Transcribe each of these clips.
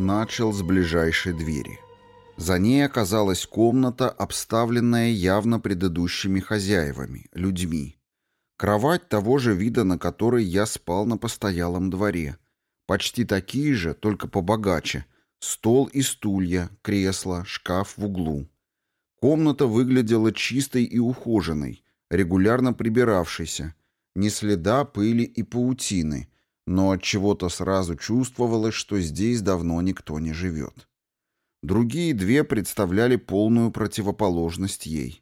начал с ближайшей двери. За ней оказалась комната, обставленная явно предыдущими хозяевами, людьми. Кровать того же вида, на которой я спал на постоялом дворе. Почти такие же, только побогаче. Стол и стулья, кресло, шкаф в углу. Комната выглядела чистой и ухоженной, регулярно прибиравшейся. Ни следа пыли и паутины, но от чего-то сразу чувствовалось, что здесь давно никто не живет. Другие две представляли полную противоположность ей.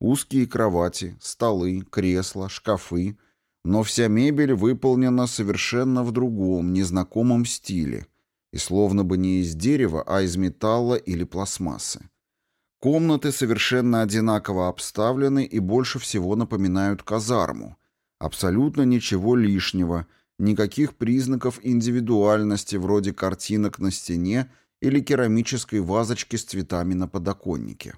Узкие кровати, столы, кресла, шкафы, но вся мебель выполнена совершенно в другом, незнакомом стиле, и словно бы не из дерева, а из металла или пластмассы. Комнаты совершенно одинаково обставлены и больше всего напоминают казарму. Абсолютно ничего лишнего, никаких признаков индивидуальности вроде картинок на стене или керамической вазочки с цветами на подоконнике.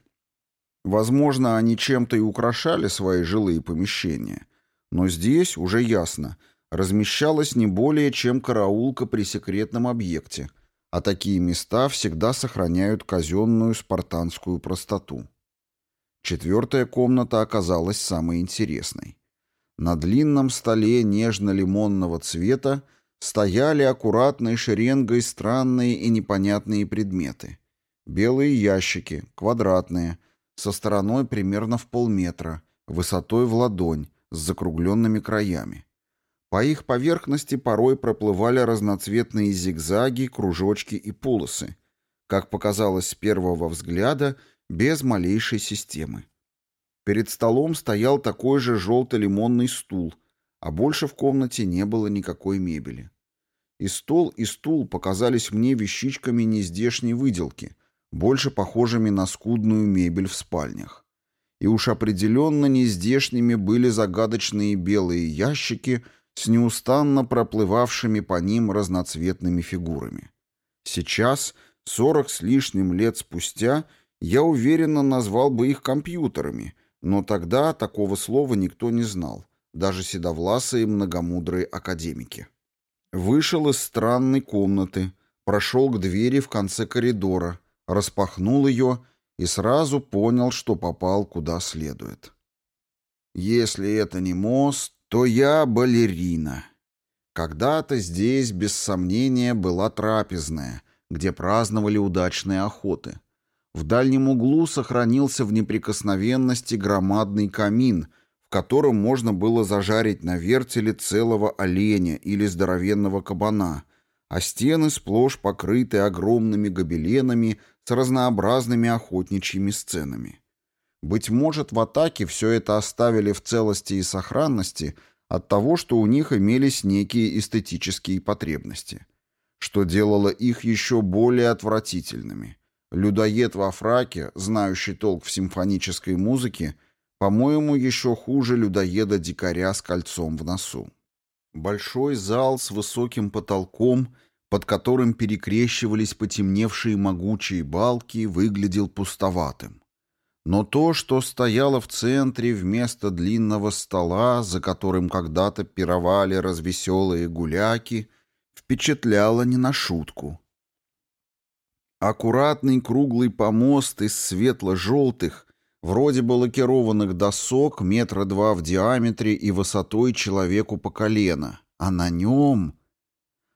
Возможно, они чем-то и украшали свои жилые помещения, но здесь, уже ясно, размещалась не более чем караулка при секретном объекте, а такие места всегда сохраняют казенную спартанскую простоту. Четвертая комната оказалась самой интересной. На длинном столе нежно-лимонного цвета стояли аккуратной шеренгой странные и непонятные предметы. Белые ящики, квадратные, со стороной примерно в полметра, высотой в ладонь, с закругленными краями. По их поверхности порой проплывали разноцветные зигзаги, кружочки и полосы, как показалось с первого взгляда, без малейшей системы. Перед столом стоял такой же желто-лимонный стул – а больше в комнате не было никакой мебели. И стол, и стул показались мне вещичками нездешней выделки, больше похожими на скудную мебель в спальнях. И уж определенно нездешними были загадочные белые ящики с неустанно проплывавшими по ним разноцветными фигурами. Сейчас, сорок с лишним лет спустя, я уверенно назвал бы их компьютерами, но тогда такого слова никто не знал даже седовласые многомудрые академики. Вышел из странной комнаты, прошел к двери в конце коридора, распахнул ее и сразу понял, что попал куда следует. Если это не мост, то я балерина. Когда-то здесь, без сомнения, была трапезная, где праздновали удачные охоты. В дальнем углу сохранился в неприкосновенности громадный камин, в котором можно было зажарить на вертеле целого оленя или здоровенного кабана, а стены сплошь покрыты огромными гобеленами с разнообразными охотничьими сценами. Быть может, в атаке все это оставили в целости и сохранности от того, что у них имелись некие эстетические потребности, что делало их еще более отвратительными. Людоед во фраке, знающий толк в симфонической музыке, по-моему, еще хуже людоеда-дикаря с кольцом в носу. Большой зал с высоким потолком, под которым перекрещивались потемневшие могучие балки, выглядел пустоватым. Но то, что стояло в центре вместо длинного стола, за которым когда-то пировали развеселые гуляки, впечатляло не на шутку. Аккуратный круглый помост из светло-желтых, вроде бы лакированных досок метра два в диаметре и высотой человеку по колено, а на нем...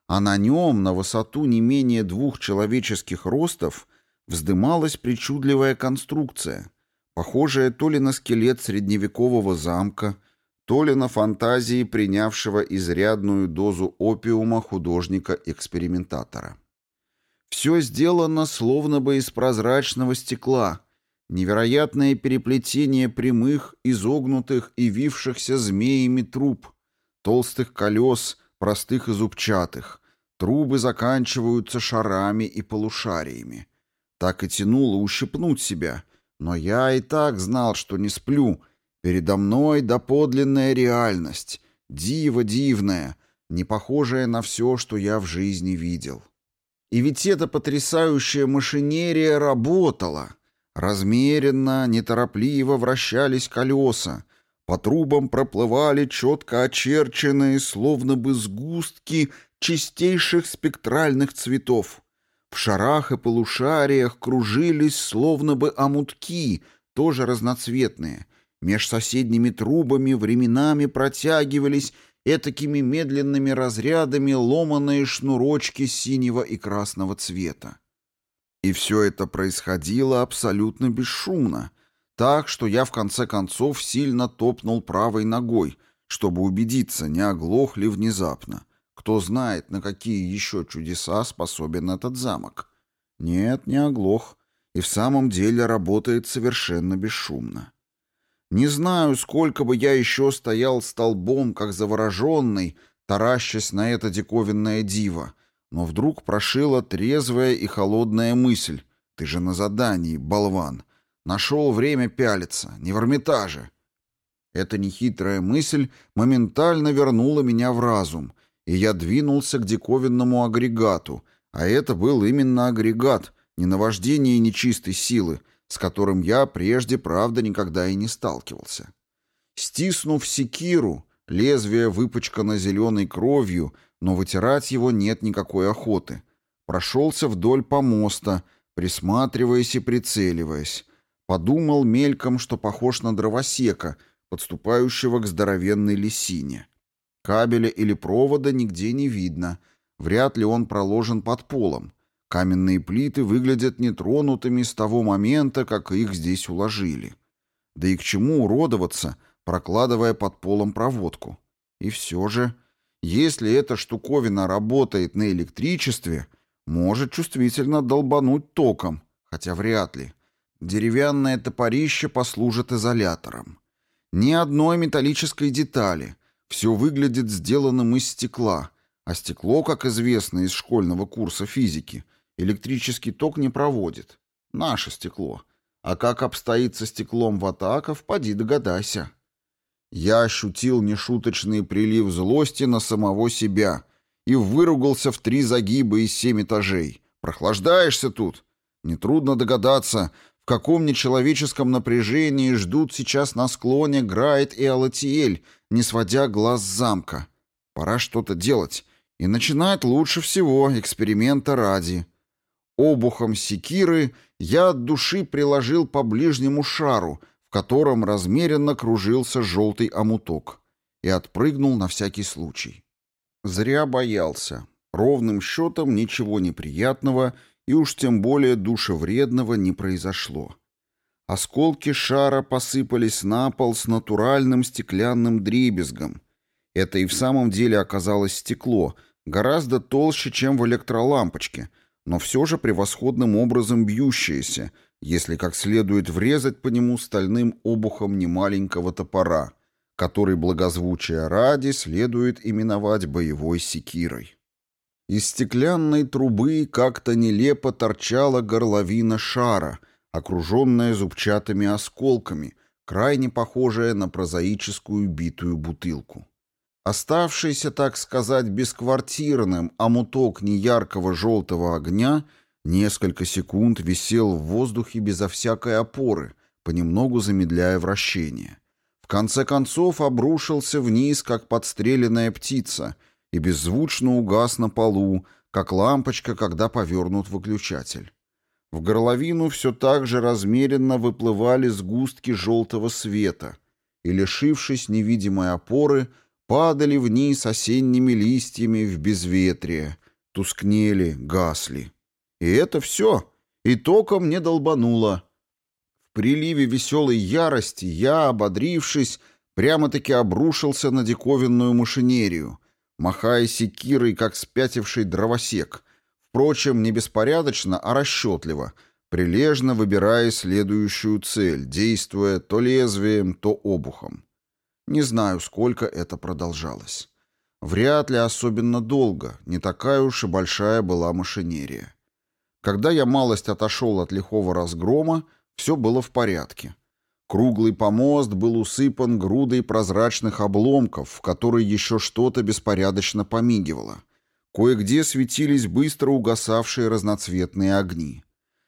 А на нем, на высоту не менее двух человеческих ростов, вздымалась причудливая конструкция, похожая то ли на скелет средневекового замка, то ли на фантазии принявшего изрядную дозу опиума художника-экспериментатора. Все сделано словно бы из прозрачного стекла — Невероятное переплетение прямых, изогнутых и вившихся змеями труб, толстых колес, простых и зубчатых. Трубы заканчиваются шарами и полушариями. Так и тянуло ущипнуть себя. Но я и так знал, что не сплю. Передо мной доподлинная реальность. Диво дивная, не похожая на все, что я в жизни видел. И ведь эта потрясающая машинерия работала. Размеренно, неторопливо вращались колеса, по трубам проплывали четко очерченные, словно бы сгустки чистейших спектральных цветов. В шарах и полушариях кружились словно бы омутки, тоже разноцветные. Меж соседними трубами временами протягивались этакими медленными разрядами ломаные шнурочки синего и красного цвета. И все это происходило абсолютно бесшумно, так что я в конце концов сильно топнул правой ногой, чтобы убедиться, не оглох ли внезапно. Кто знает, на какие еще чудеса способен этот замок. Нет, не оглох, и в самом деле работает совершенно бесшумно. Не знаю, сколько бы я еще стоял столбом, как завороженный, таращась на это диковинное диво, но вдруг прошила трезвая и холодная мысль. «Ты же на задании, болван! Нашел время пялиться, не в Эрмитаже!» Эта нехитрая мысль моментально вернула меня в разум, и я двинулся к диковинному агрегату, а это был именно агрегат, не наваждение нечистой силы, с которым я прежде, правда, никогда и не сталкивался. Стиснув секиру, лезвие выпачкано зеленой кровью, но вытирать его нет никакой охоты. Прошелся вдоль помоста, присматриваясь и прицеливаясь. Подумал мельком, что похож на дровосека, подступающего к здоровенной лисине. Кабеля или провода нигде не видно. Вряд ли он проложен под полом. Каменные плиты выглядят нетронутыми с того момента, как их здесь уложили. Да и к чему уродоваться, прокладывая под полом проводку? И все же, если эта штуковина работает на электричестве, может чувствительно долбануть током, хотя вряд ли. Деревянное топорище послужит изолятором. Ни одной металлической детали. Все выглядит сделанным из стекла, а стекло, как известно из школьного курса физики, Электрический ток не проводит. Наше стекло. А как обстоит со стеклом в атаках, поди догадайся. Я ощутил нешуточный прилив злости на самого себя и выругался в три загиба из семь этажей. Прохлаждаешься тут? Нетрудно догадаться, в каком нечеловеческом напряжении ждут сейчас на склоне Грайт и Алатиэль, не сводя глаз с замка. Пора что-то делать. И начинать лучше всего, эксперимента ради. Обухом секиры я от души приложил по ближнему шару, в котором размеренно кружился желтый омуток, и отпрыгнул на всякий случай. Зря боялся. Ровным счетом ничего неприятного и уж тем более душевредного не произошло. Осколки шара посыпались на пол с натуральным стеклянным дребезгом. Это и в самом деле оказалось стекло, гораздо толще, чем в электролампочке — но все же превосходным образом бьющееся, если как следует врезать по нему стальным обухом немаленького топора, который благозвучия ради следует именовать боевой секирой. Из стеклянной трубы как-то нелепо торчала горловина шара, окруженная зубчатыми осколками, крайне похожая на прозаическую битую бутылку. Оставшийся, так сказать, бесквартирным омуток неяркого желтого огня несколько секунд висел в воздухе безо всякой опоры, понемногу замедляя вращение. В конце концов обрушился вниз, как подстреленная птица, и беззвучно угас на полу, как лампочка, когда повернут выключатель. В горловину все так же размеренно выплывали сгустки желтого света, и, лишившись невидимой опоры, падали вниз осенними листьями в безветрие, тускнели, гасли. И это все, и током не долбануло. В приливе веселой ярости я, ободрившись, прямо-таки обрушился на диковинную машинерию, махая секирой, как спятивший дровосек, впрочем, не беспорядочно, а расчетливо, прилежно выбирая следующую цель, действуя то лезвием, то обухом. Не знаю, сколько это продолжалось. Вряд ли особенно долго, не такая уж и большая была машинерия. Когда я малость отошел от лихого разгрома, все было в порядке. Круглый помост был усыпан грудой прозрачных обломков, в которые еще что-то беспорядочно помигивало. Кое-где светились быстро угасавшие разноцветные огни.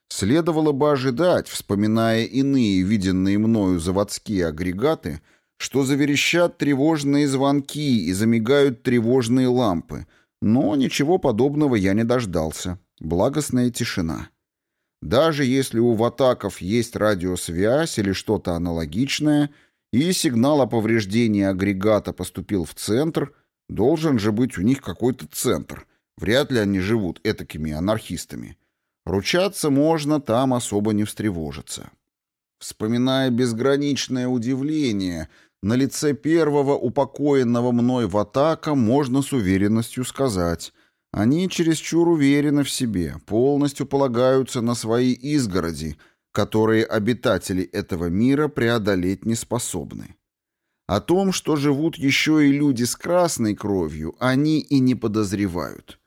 Следовало бы ожидать, вспоминая иные виденные мною заводские агрегаты, что заверещат тревожные звонки и замигают тревожные лампы, но ничего подобного я не дождался. благостная тишина. Даже если у ватаков есть радиосвязь или что-то аналогичное, и сигнал о повреждении агрегата поступил в центр, должен же быть у них какой-то центр. Вряд ли они живут этакими анархистами. Ручаться можно, там особо не встревожиться. Вспоминая безграничное удивление на лице первого упокоенного мной в атака, можно с уверенностью сказать, они чересчур уверены в себе, полностью полагаются на свои изгороди, которые обитатели этого мира преодолеть не способны. О том, что живут еще и люди с красной кровью, они и не подозревают.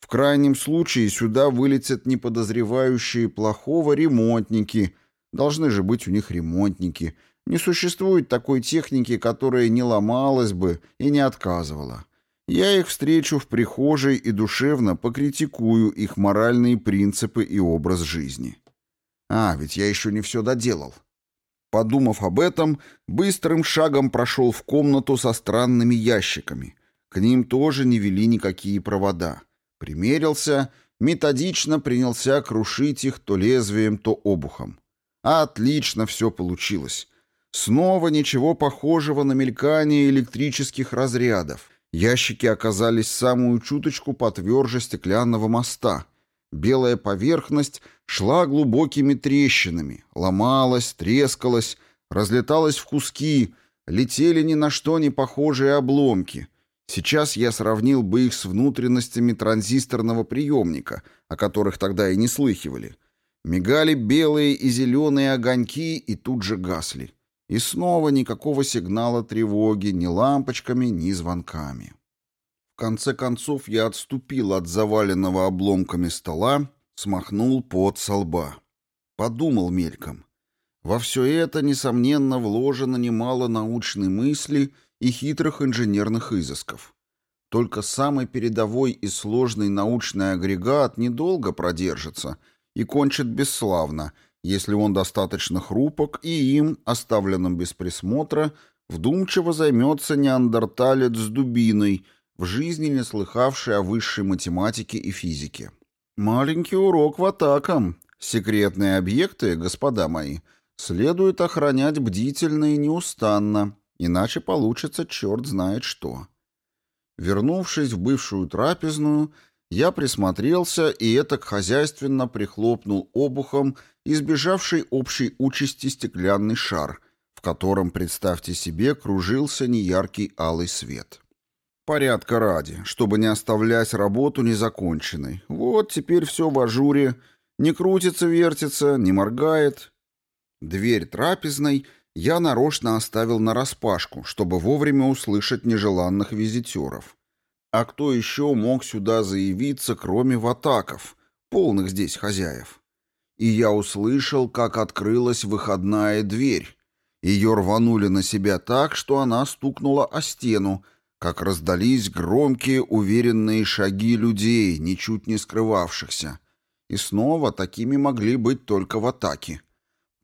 В крайнем случае сюда вылетят неподозревающие плохого ремонтники. Должны же быть у них ремонтники. Не существует такой техники, которая не ломалась бы и не отказывала. Я их встречу в прихожей и душевно покритикую их моральные принципы и образ жизни. А, ведь я еще не все доделал. Подумав об этом, быстрым шагом прошел в комнату со странными ящиками. К ним тоже не вели никакие провода. Примерился, методично принялся крушить их то лезвием, то обухом. Отлично все получилось. Снова ничего похожего на мелькание электрических разрядов. Ящики оказались самую чуточку потверже стеклянного моста. Белая поверхность шла глубокими трещинами, ломалась, трескалась, разлеталась в куски, летели ни на что не похожие обломки, Сейчас я сравнил бы их с внутренностями транзисторного приемника, о которых тогда и не слыхивали. Мигали белые и зеленые огоньки и тут же гасли. И снова никакого сигнала тревоги ни лампочками, ни звонками. В конце концов я отступил от заваленного обломками стола, смахнул пот со лба. Подумал мельком. Во все это, несомненно, вложено немало научной мысли и хитрых инженерных изысков. Только самый передовой и сложный научный агрегат недолго продержится и кончит бесславно, если он достаточно хрупок и им, оставленным без присмотра, вдумчиво займется неандерталец с дубиной, в жизни не слыхавший о высшей математике и физике. Маленький урок в атакам. Секретные объекты, господа мои, следует охранять бдительно и неустанно, Иначе получится черт знает что. Вернувшись в бывшую трапезную, я присмотрелся и этак хозяйственно прихлопнул обухом избежавший общей участи стеклянный шар, в котором, представьте себе, кружился неяркий алый свет. Порядка ради, чтобы не оставлять работу незаконченной. Вот теперь все в ажуре, не крутится-вертится, не моргает. Дверь трапезной — я нарочно оставил нараспашку, чтобы вовремя услышать нежеланных визитеров. А кто еще мог сюда заявиться, кроме ватаков, полных здесь хозяев? И я услышал, как открылась выходная дверь. Ее рванули на себя так, что она стукнула о стену, как раздались громкие уверенные шаги людей, ничуть не скрывавшихся. И снова такими могли быть только в атаке.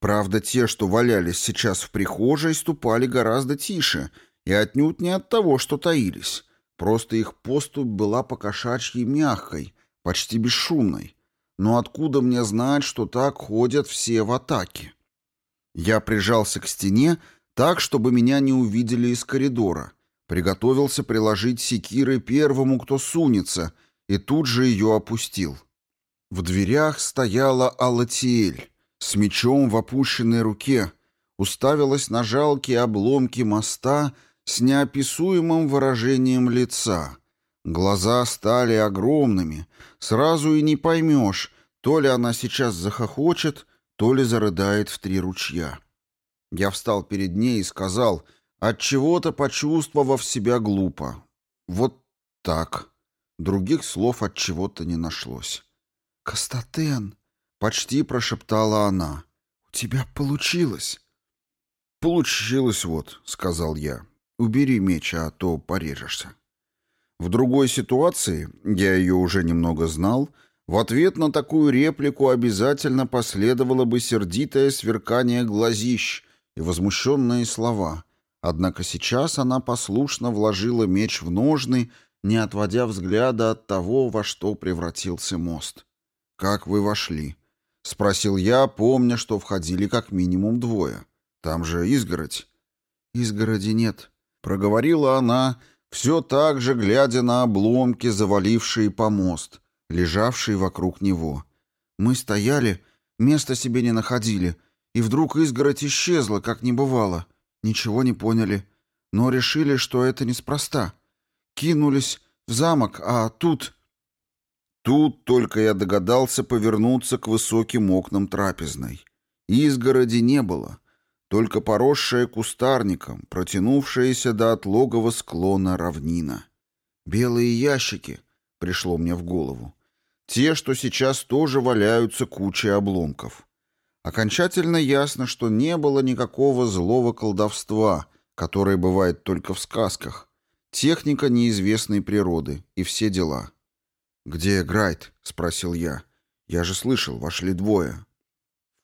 Правда, те, что валялись сейчас в прихожей, ступали гораздо тише, и отнюдь не от того, что таились. Просто их поступь была покошачьей мягкой, почти бесшумной. Но откуда мне знать, что так ходят все в атаке? Я прижался к стене так, чтобы меня не увидели из коридора. Приготовился приложить секиры первому, кто сунется, и тут же ее опустил. В дверях стояла Алатиэль с мечом в опущенной руке, уставилась на жалкие обломки моста с неописуемым выражением лица. Глаза стали огромными, сразу и не поймешь, то ли она сейчас захохочет, то ли зарыдает в три ручья. Я встал перед ней и сказал, от чего то почувствовав себя глупо. Вот так. Других слов от чего-то не нашлось. «Кастатен!» Почти прошептала она. «У тебя получилось!» «Получилось вот», — сказал я. «Убери меч, а то порежешься». В другой ситуации, я ее уже немного знал, в ответ на такую реплику обязательно последовало бы сердитое сверкание глазищ и возмущенные слова. Однако сейчас она послушно вложила меч в ножны, не отводя взгляда от того, во что превратился мост. как вы вошли?» — спросил я, помня, что входили как минимум двое. «Там же изгородь». «Изгороди нет», — проговорила она, все так же глядя на обломки, завалившие помост, лежавшие вокруг него. «Мы стояли, места себе не находили, и вдруг изгородь исчезла, как не бывало. Ничего не поняли, но решили, что это неспроста. Кинулись в замок, а тут...» Тут только я догадался повернуться к высоким окнам трапезной. Изгороди не было, только поросшая кустарником, протянувшаяся до отлогого склона равнина. «Белые ящики», — пришло мне в голову. Те, что сейчас тоже валяются кучей обломков. Окончательно ясно, что не было никакого злого колдовства, которое бывает только в сказках. Техника неизвестной природы и все дела. «Где Грайт?» — спросил я. «Я же слышал, вошли двое».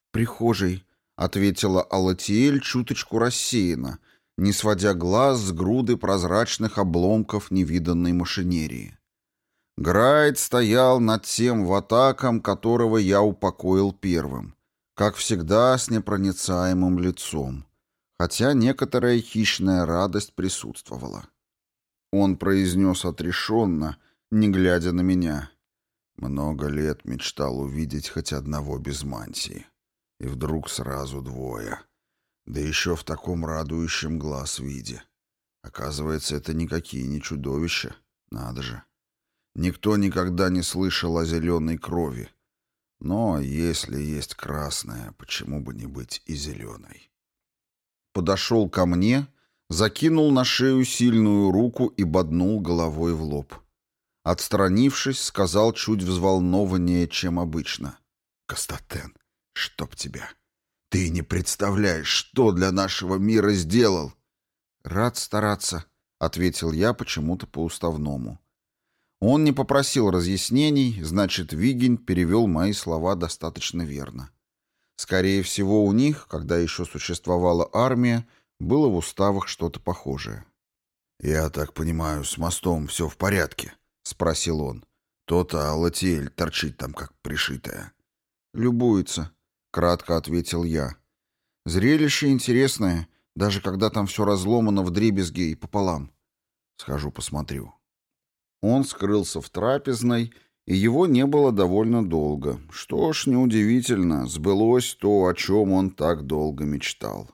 «В прихожей», — ответила Алатиэль чуточку рассеянно, не сводя глаз с груды прозрачных обломков невиданной машинерии. Грайт стоял над тем ватаком, которого я упокоил первым, как всегда с непроницаемым лицом, хотя некоторая хищная радость присутствовала. Он произнес отрешенно — не глядя на меня. Много лет мечтал увидеть хоть одного без мантии. И вдруг сразу двое. Да еще в таком радующем глаз виде. Оказывается, это никакие не чудовища. Надо же. Никто никогда не слышал о зеленой крови. Но если есть красная, почему бы не быть и зеленой? Подошел ко мне, закинул на шею сильную руку и боднул головой в лоб. Отстранившись, сказал чуть взволнованнее, чем обычно. «Кастатен, чтоб тебя! Ты не представляешь, что для нашего мира сделал!» «Рад стараться», — ответил я почему-то по-уставному. Он не попросил разъяснений, значит, Вигень перевел мои слова достаточно верно. Скорее всего, у них, когда еще существовала армия, было в уставах что-то похожее. «Я так понимаю, с мостом все в порядке?» — спросил он. «То-то Алатиэль торчит там, как пришитая». «Любуется», — кратко ответил я. «Зрелище интересное, даже когда там все разломано в дребезги и пополам. Схожу посмотрю». Он скрылся в трапезной, и его не было довольно долго. Что ж, неудивительно, сбылось то, о чем он так долго мечтал.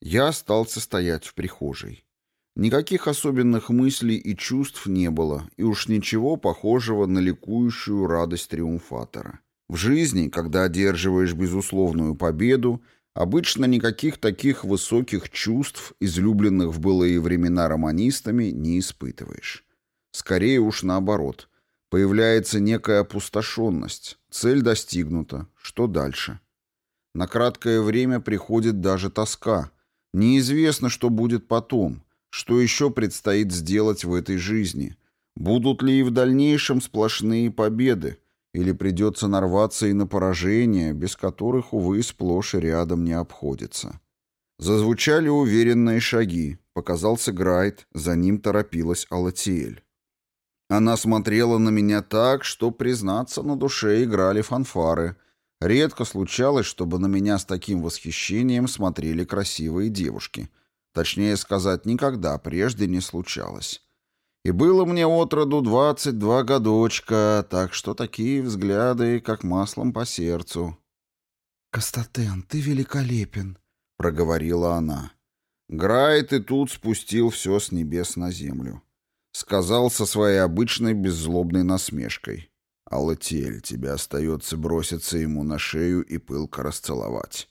Я остался стоять в прихожей. Никаких особенных мыслей и чувств не было, и уж ничего похожего на ликующую радость триумфатора. В жизни, когда одерживаешь безусловную победу, обычно никаких таких высоких чувств, излюбленных в былые времена романистами, не испытываешь. Скорее уж наоборот. Появляется некая опустошенность, цель достигнута, что дальше? На краткое время приходит даже тоска. Неизвестно, что будет потом – что еще предстоит сделать в этой жизни? Будут ли и в дальнейшем сплошные победы? Или придется нарваться и на поражения, без которых, увы, сплошь и рядом не обходится? Зазвучали уверенные шаги. Показался Грайт, за ним торопилась Алатиэль. Она смотрела на меня так, что, признаться, на душе играли фанфары. Редко случалось, чтобы на меня с таким восхищением смотрели красивые девушки — Точнее сказать, никогда прежде не случалось. И было мне от роду двадцать два годочка, так что такие взгляды, как маслом по сердцу. «Кастатен, ты великолепен», — проговорила она. Грайт и тут спустил все с небес на землю. Сказал со своей обычной беззлобной насмешкой. «Алатель, тебе остается броситься ему на шею и пылко расцеловать.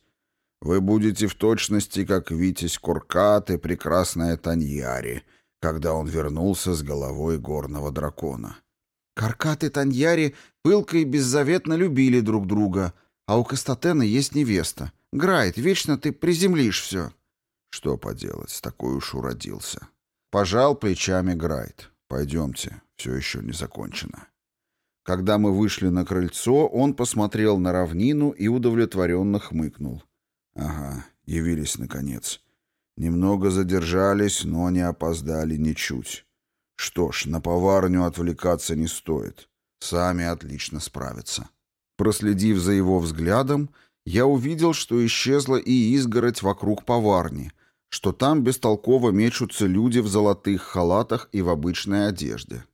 Вы будете в точности, как Витязь Куркат и прекрасная Таньяри, когда он вернулся с головой горного дракона. Каркат и Таньяри пылко и беззаветно любили друг друга, а у Кастатена есть невеста. Грайт, вечно ты приземлишь все. Что поделать, такой уж уродился. Пожал плечами Грайт. Пойдемте, все еще не закончено. Когда мы вышли на крыльцо, он посмотрел на равнину и удовлетворенно хмыкнул. Ага, явились наконец. Немного задержались, но не опоздали ничуть. Что ж, на поварню отвлекаться не стоит. Сами отлично справятся. Проследив за его взглядом, я увидел, что исчезла и изгородь вокруг поварни, что там бестолково мечутся люди в золотых халатах и в обычной одежде.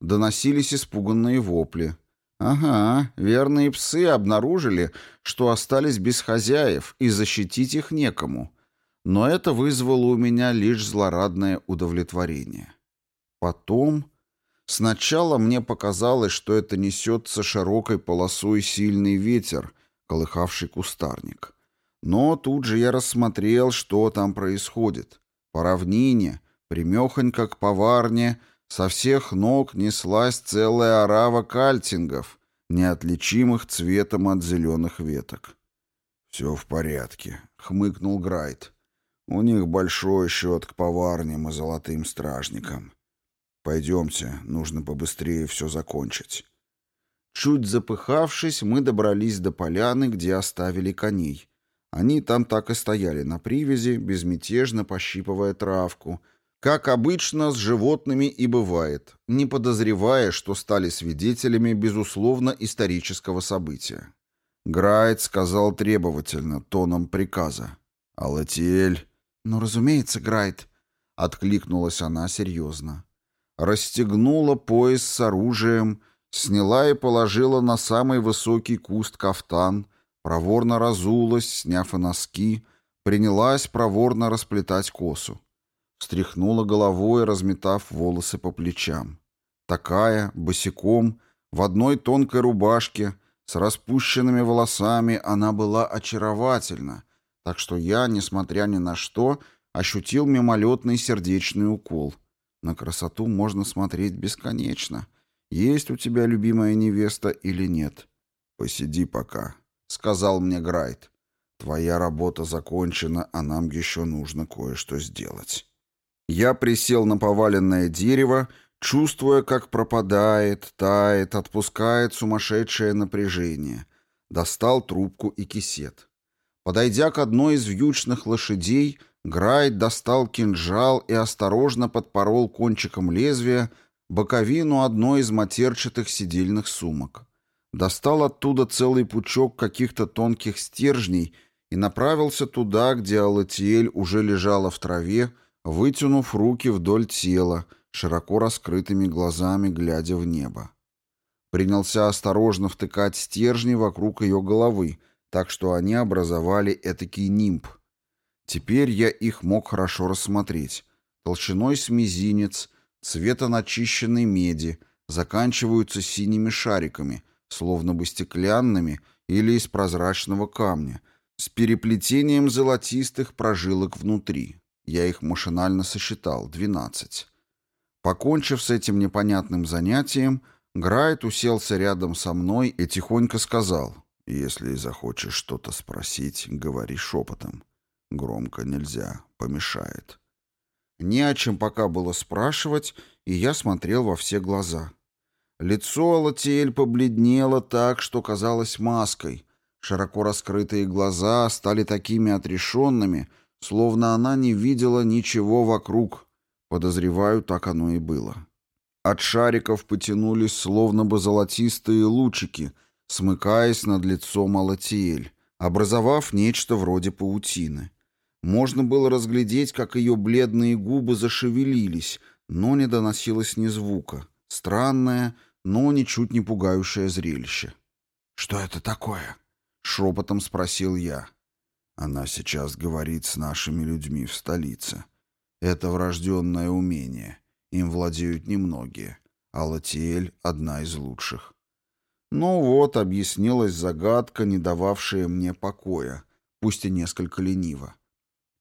Доносились испуганные вопли. Ага, верные псы обнаружили, что остались без хозяев, и защитить их некому. Но это вызвало у меня лишь злорадное удовлетворение. Потом... Сначала мне показалось, что это несется широкой полосой сильный ветер, колыхавший кустарник. Но тут же я рассмотрел, что там происходит. По равнине, примехонько к поварне, со всех ног неслась целая орава кальтингов, неотличимых цветом от зеленых веток. «Все в порядке», — хмыкнул Грайт. «У них большой счет к поварням и золотым стражникам. Пойдемте, нужно побыстрее все закончить». Чуть запыхавшись, мы добрались до поляны, где оставили коней. Они там так и стояли на привязи, безмятежно пощипывая травку, как обычно с животными и бывает, не подозревая, что стали свидетелями, безусловно, исторического события. Грайт сказал требовательно, тоном приказа. «Алатиэль...» «Ну, разумеется, Грайт», — откликнулась она серьезно расстегнула пояс с оружием, сняла и положила на самый высокий куст кафтан, проворно разулась, сняв и носки, принялась проворно расплетать косу. Встряхнула головой, разметав волосы по плечам. Такая, босиком, в одной тонкой рубашке, с распущенными волосами, она была очаровательна, так что я, несмотря ни на что, ощутил мимолетный сердечный укол — на красоту можно смотреть бесконечно. Есть у тебя любимая невеста или нет? Посиди пока, сказал мне Грайт. Твоя работа закончена, а нам еще нужно кое-что сделать. Я присел на поваленное дерево, чувствуя, как пропадает, тает, отпускает сумасшедшее напряжение. Достал трубку и кисет. Подойдя к одной из вьючных лошадей, Грайт достал кинжал и осторожно подпорол кончиком лезвия боковину одной из матерчатых сидельных сумок. Достал оттуда целый пучок каких-то тонких стержней и направился туда, где Алатиэль уже лежала в траве, вытянув руки вдоль тела, широко раскрытыми глазами, глядя в небо. Принялся осторожно втыкать стержни вокруг ее головы, так что они образовали этакий нимб — Теперь я их мог хорошо рассмотреть. Толщиной с мизинец, цвета начищенной меди, заканчиваются синими шариками, словно бы стеклянными или из прозрачного камня, с переплетением золотистых прожилок внутри. Я их машинально сосчитал — двенадцать. Покончив с этим непонятным занятием, Грайт уселся рядом со мной и тихонько сказал, «Если захочешь что-то спросить, говори шепотом». Громко нельзя, помешает. Не о чем пока было спрашивать, и я смотрел во все глаза. Лицо Алатиэль побледнело так, что казалось маской. Широко раскрытые глаза стали такими отрешенными, словно она не видела ничего вокруг. Подозреваю, так оно и было. От шариков потянулись словно бы золотистые лучики, смыкаясь над лицом Алатиэль, образовав нечто вроде паутины. Можно было разглядеть, как ее бледные губы зашевелились, но не доносилось ни звука. Странное, но ничуть не пугающее зрелище. «Что это такое?» — шепотом спросил я. «Она сейчас говорит с нашими людьми в столице. Это врожденное умение. Им владеют немногие. А Латиэль — одна из лучших». Ну вот, объяснилась загадка, не дававшая мне покоя, пусть и несколько лениво.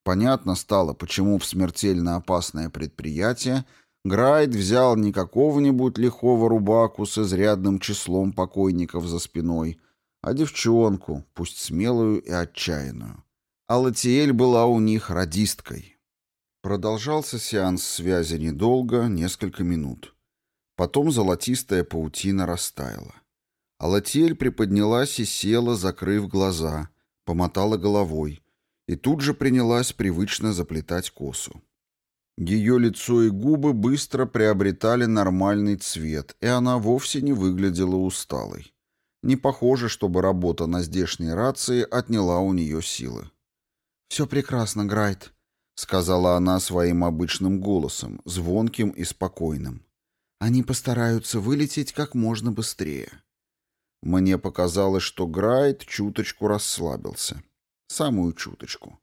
Понятно стало, почему в смертельно опасное предприятие Грайт взял не какого-нибудь лихого рубаку с изрядным числом покойников за спиной, а девчонку, пусть смелую и отчаянную. А Латиэль была у них радисткой. Продолжался сеанс связи недолго, несколько минут. Потом золотистая паутина растаяла. Алатиэль приподнялась и села, закрыв глаза, помотала головой, и тут же принялась привычно заплетать косу. Ее лицо и губы быстро приобретали нормальный цвет, и она вовсе не выглядела усталой. Не похоже, чтобы работа на здешней рации отняла у нее силы. «Все прекрасно, Грайт», — сказала она своим обычным голосом, звонким и спокойным. «Они постараются вылететь как можно быстрее». Мне показалось, что Грайт чуточку расслабился. Самую чуточку.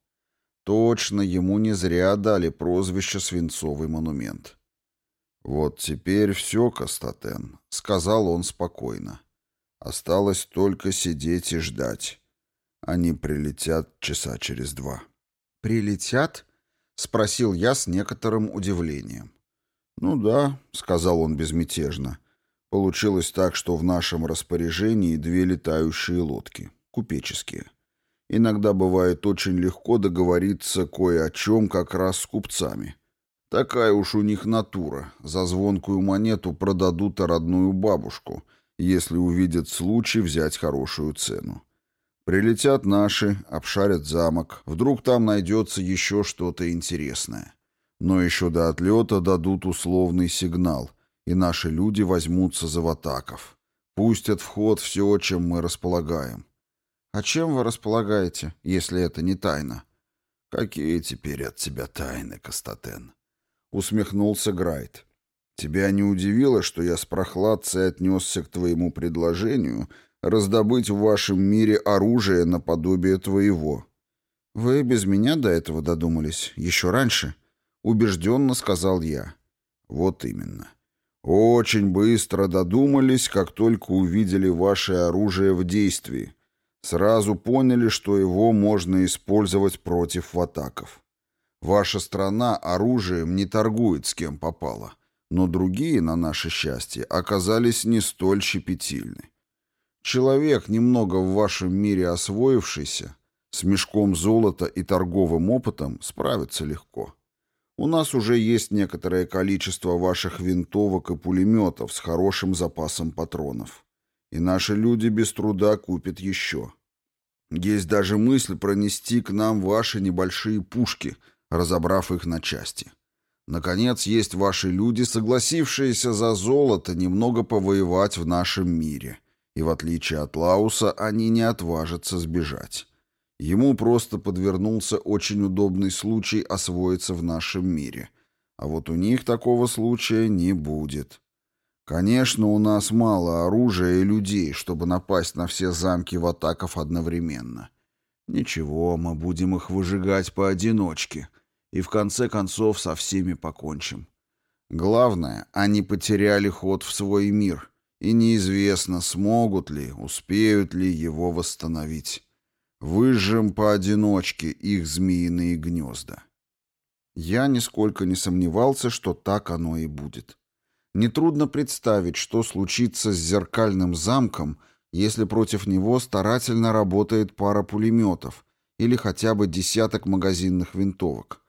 Точно ему не зря дали прозвище «Свинцовый монумент». «Вот теперь все, Кастатен», — сказал он спокойно. Осталось только сидеть и ждать. Они прилетят часа через два. «Прилетят?» — спросил я с некоторым удивлением. «Ну да», — сказал он безмятежно. «Получилось так, что в нашем распоряжении две летающие лодки, купеческие. Иногда бывает очень легко договориться кое о чем как раз с купцами. Такая уж у них натура. За звонкую монету продадут родную бабушку — если увидят случай взять хорошую цену. Прилетят наши, обшарят замок, вдруг там найдется еще что-то интересное. Но еще до отлета дадут условный сигнал, и наши люди возьмутся за ватаков. Пустят в ход все, чем мы располагаем. А чем вы располагаете, если это не тайна? Какие теперь от тебя тайны, Кастатен? Усмехнулся Грайт. Тебя не удивило, что я с прохладцей отнесся к твоему предложению раздобыть в вашем мире оружие наподобие твоего? Вы без меня до этого додумались, еще раньше, убежденно сказал я. Вот именно. Очень быстро додумались, как только увидели ваше оружие в действии. Сразу поняли, что его можно использовать против ватаков. Ваша страна оружием не торгует с кем попало но другие, на наше счастье, оказались не столь щепетильны. Человек, немного в вашем мире освоившийся, с мешком золота и торговым опытом справится легко. У нас уже есть некоторое количество ваших винтовок и пулеметов с хорошим запасом патронов. И наши люди без труда купят еще. Есть даже мысль пронести к нам ваши небольшие пушки, разобрав их на части. Наконец, есть ваши люди, согласившиеся за золото немного повоевать в нашем мире. И в отличие от Лауса, они не отважатся сбежать. Ему просто подвернулся очень удобный случай освоиться в нашем мире. А вот у них такого случая не будет. Конечно, у нас мало оружия и людей, чтобы напасть на все замки в атаков одновременно. Ничего, мы будем их выжигать поодиночке, и в конце концов со всеми покончим. Главное, они потеряли ход в свой мир, и неизвестно, смогут ли, успеют ли его восстановить. Выжжем поодиночке их змеиные гнезда. Я нисколько не сомневался, что так оно и будет. Нетрудно представить, что случится с зеркальным замком, если против него старательно работает пара пулеметов или хотя бы десяток магазинных винтовок.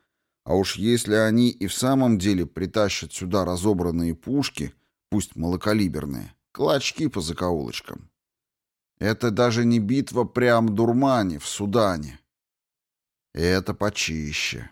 А уж если они и в самом деле притащат сюда разобранные пушки, пусть малокалиберные, клочки по закоулочкам. Это даже не битва прям дурмане в Судане. Это почище.